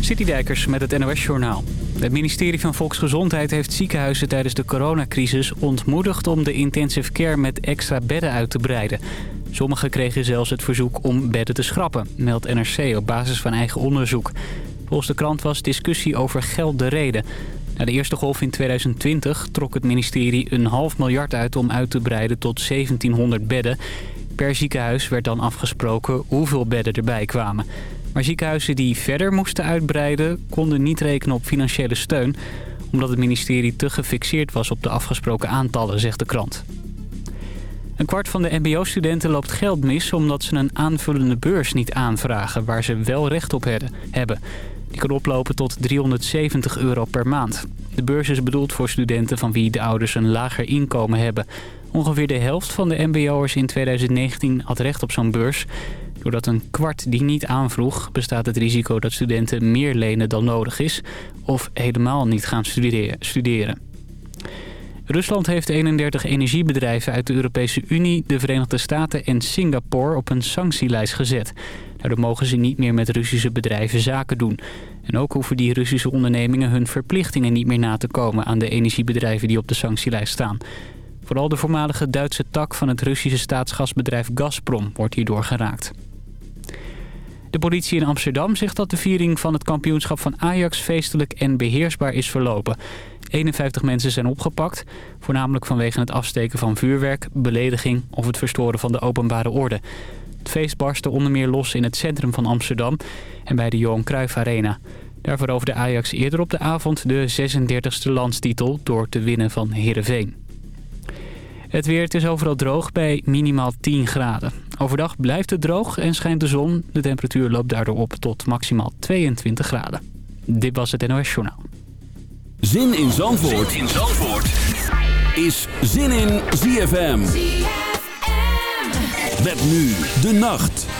Citydijkers met het NOS-journaal. Het ministerie van Volksgezondheid heeft ziekenhuizen tijdens de coronacrisis ontmoedigd om de intensive care met extra bedden uit te breiden. Sommigen kregen zelfs het verzoek om bedden te schrappen, meldt NRC op basis van eigen onderzoek. Volgens de krant was discussie over geld de reden. Na de eerste golf in 2020 trok het ministerie een half miljard uit om uit te breiden tot 1700 bedden. Per ziekenhuis werd dan afgesproken hoeveel bedden erbij kwamen. Maar ziekenhuizen die verder moesten uitbreiden konden niet rekenen op financiële steun... omdat het ministerie te gefixeerd was op de afgesproken aantallen, zegt de krant. Een kwart van de mbo-studenten loopt geld mis omdat ze een aanvullende beurs niet aanvragen... waar ze wel recht op hebben. Die kan oplopen tot 370 euro per maand. De beurs is bedoeld voor studenten van wie de ouders een lager inkomen hebben. Ongeveer de helft van de mbo'ers in 2019 had recht op zo'n beurs... Doordat een kwart die niet aanvroeg, bestaat het risico dat studenten meer lenen dan nodig is... of helemaal niet gaan studeren. Rusland heeft 31 energiebedrijven uit de Europese Unie, de Verenigde Staten en Singapore op een sanctielijst gezet. Daardoor mogen ze niet meer met Russische bedrijven zaken doen. En ook hoeven die Russische ondernemingen hun verplichtingen niet meer na te komen aan de energiebedrijven die op de sanctielijst staan. Vooral de voormalige Duitse tak van het Russische staatsgasbedrijf Gazprom wordt hierdoor geraakt. De politie in Amsterdam zegt dat de viering van het kampioenschap van Ajax feestelijk en beheersbaar is verlopen. 51 mensen zijn opgepakt, voornamelijk vanwege het afsteken van vuurwerk, belediging of het verstoren van de openbare orde. Het feest barstte onder meer los in het centrum van Amsterdam en bij de Johan Cruijff Arena. Daarvoor veroverde Ajax eerder op de avond de 36e landstitel door te winnen van Heerenveen. Het weer, het is overal droog bij minimaal 10 graden. Overdag blijft het droog en schijnt de zon. De temperatuur loopt daardoor op tot maximaal 22 graden. Dit was het NOS Journaal. Zin in Zandvoort, zin in Zandvoort. is Zin in ZFM. ZFM. Met nu de nacht.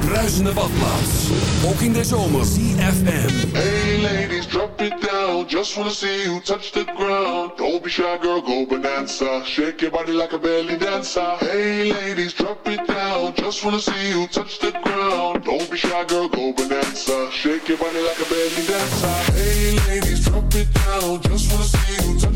Bruisende badplaats. Ook in de zomer. CFM. Hey ladies, drop it down. Just wanna see you touch the ground. Don't be shy girl, go bonanza. Shake your body like a belly dancer. Hey ladies, drop it down. Just wanna see you touch the ground. Don't be shy girl, go bonanza. Shake your body like a belly dancer. Hey ladies, drop it down. Just wanna see you touch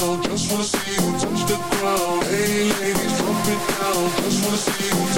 down. Just wanna see you touch the ground. Hey, ladies, drop it down. Just wanna see you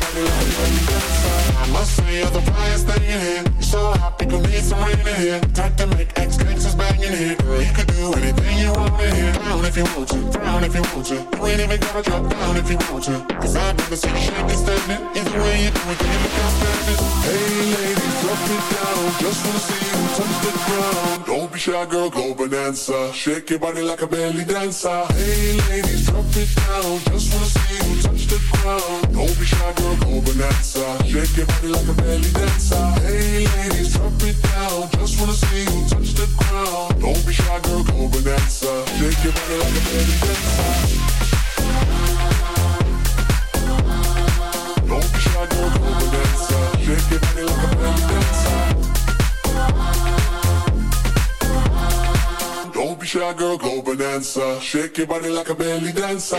Babylon, Babylon, Babylon. must say you're the brightest thing in here. So hot, people need some rain in here. Time to make ex gangsters bang in here. Girl, you can do anything you want in here. Down if you want to, down if you want to. You ain't even gotta drop down if you want to. Cause I've never seen a shake that's standing. Either way you do it, then you become standing. Hey ladies, drop it down. Just wanna see you touch the ground. Don't be shy, girl, go bonanza. Shake your body like a belly dancer. Hey ladies, drop it down. Just wanna see you touch the ground. Don't be shy, girl, go bonanza. Shake your body don't be shy, girl, go. Shake your body like a belly dancer. Don't be shy, girl, go. Shake your body like a belly dancer. Don't be shy, girl, go bonanza. Shake your body like a belly dancer.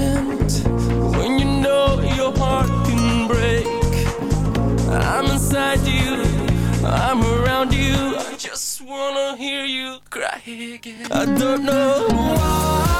pretend when you know your heart can break? I'm inside you, I'm around you. I just wanna hear you cry again. I don't know why.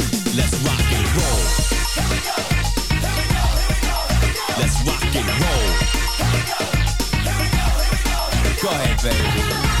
Let's rock and roll. Let's rock and roll. Go ahead, baby.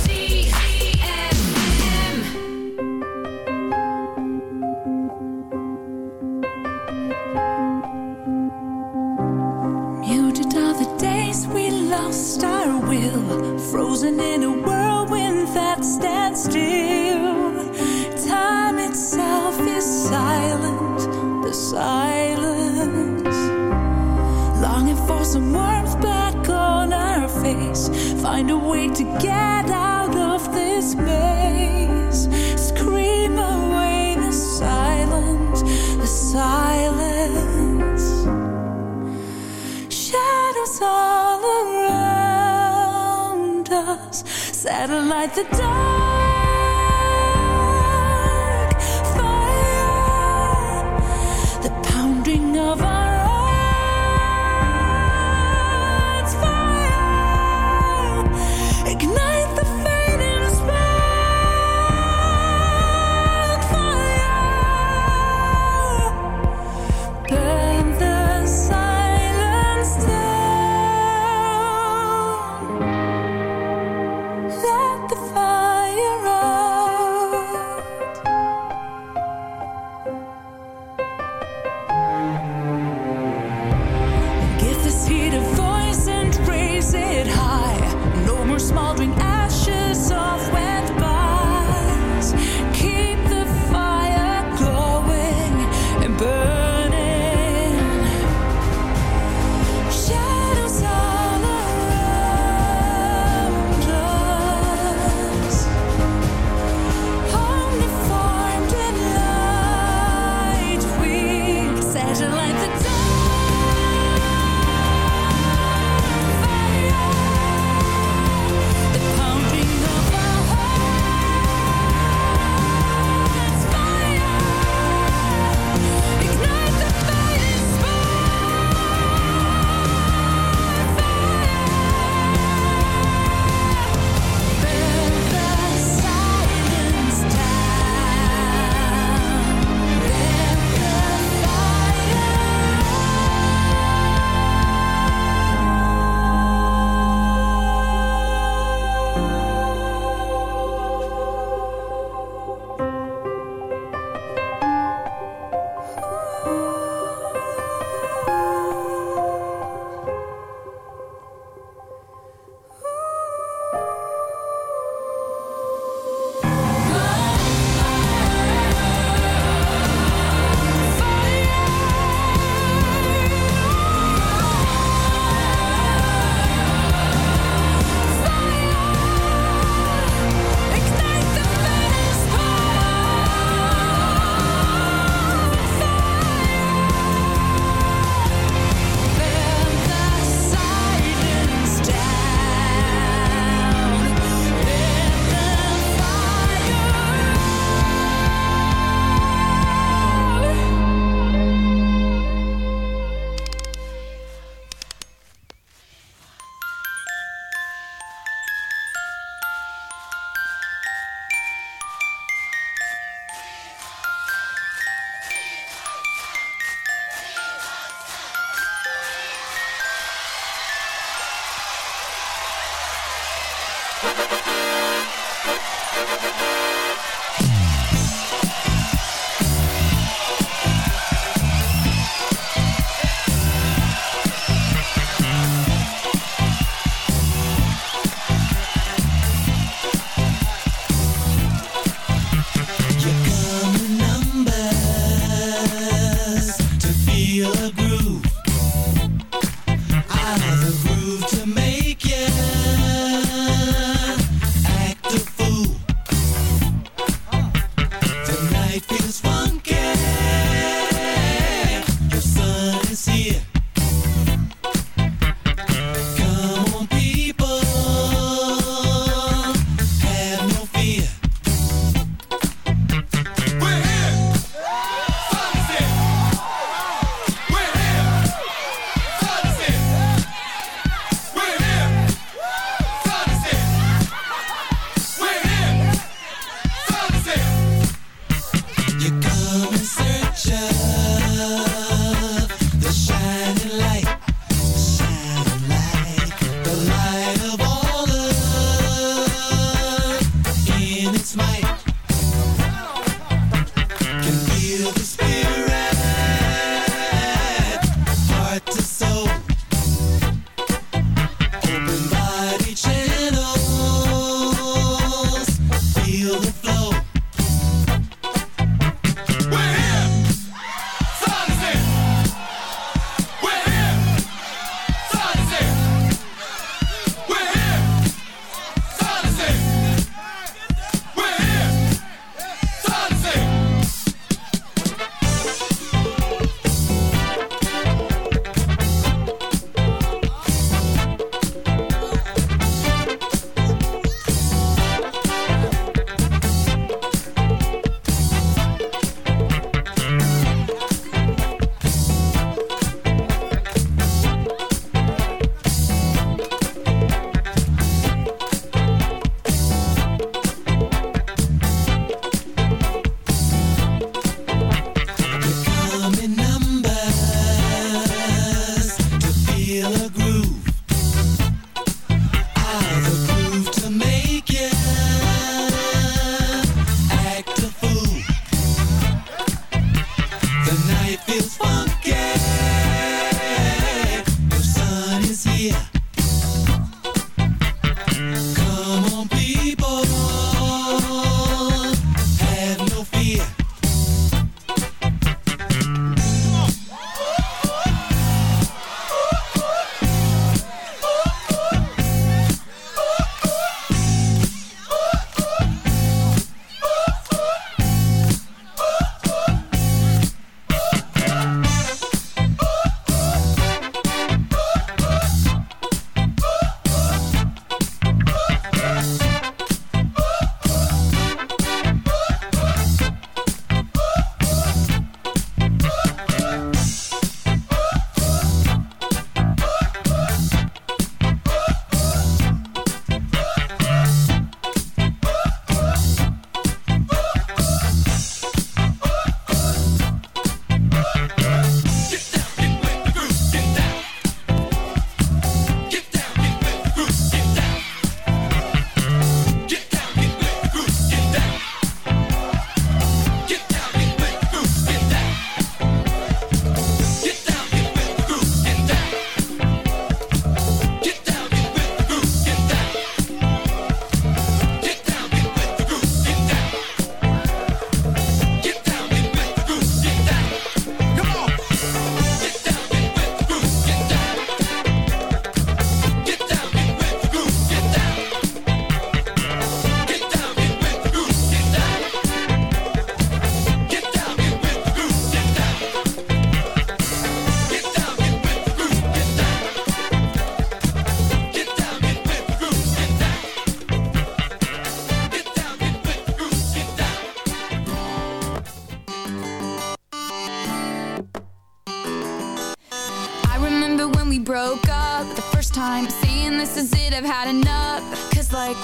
Some warmth back on our face, find a way to get out of this maze. Scream away the silence, the silence. Shadows all around us, satellite the dark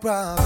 problem.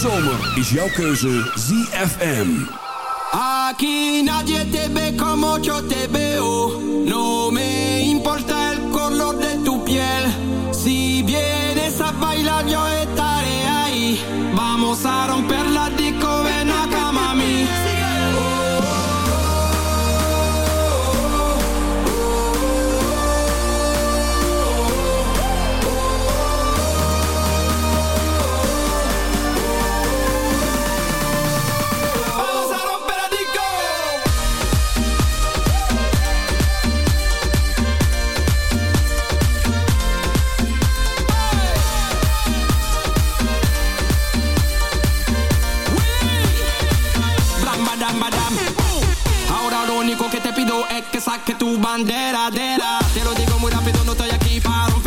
zomer is jouw keuze ZFM. Aquí nadie te ve como yo te veo. No me importa el color de tu piel. Si vienes a bailar yo estaré ahí. Vamos a romper. tu bandera, dera. Te lo digo muy rápido, no estoy aquí para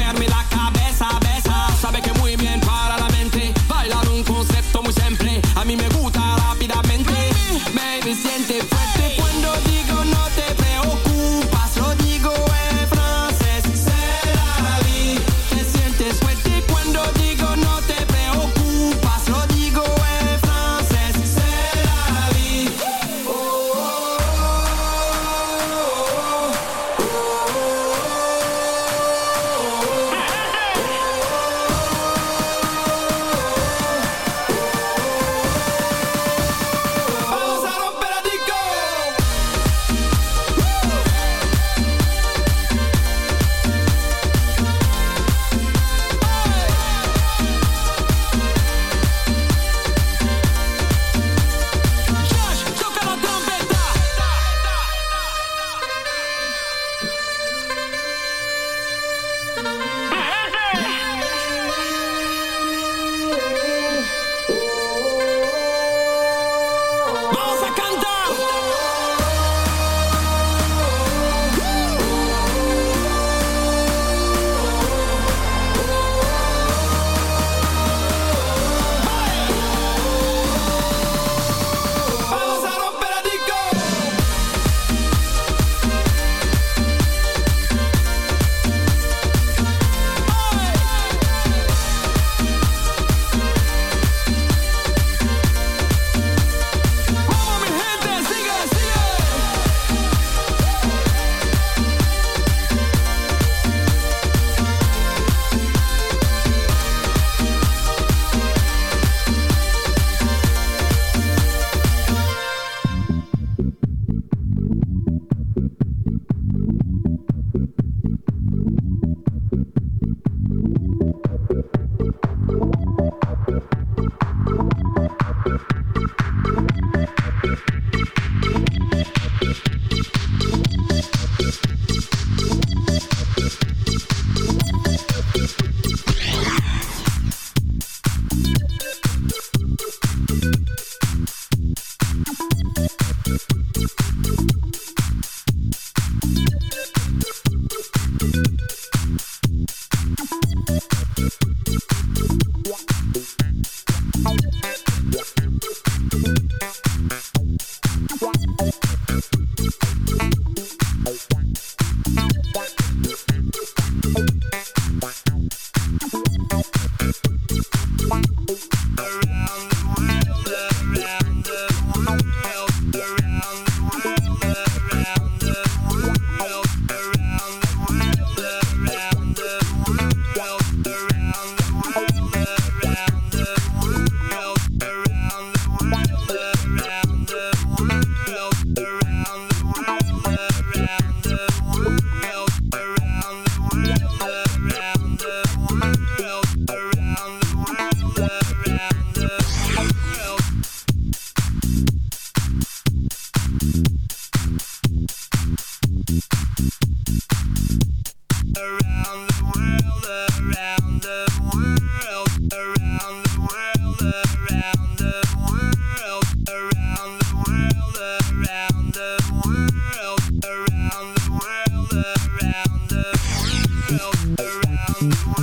Thank you.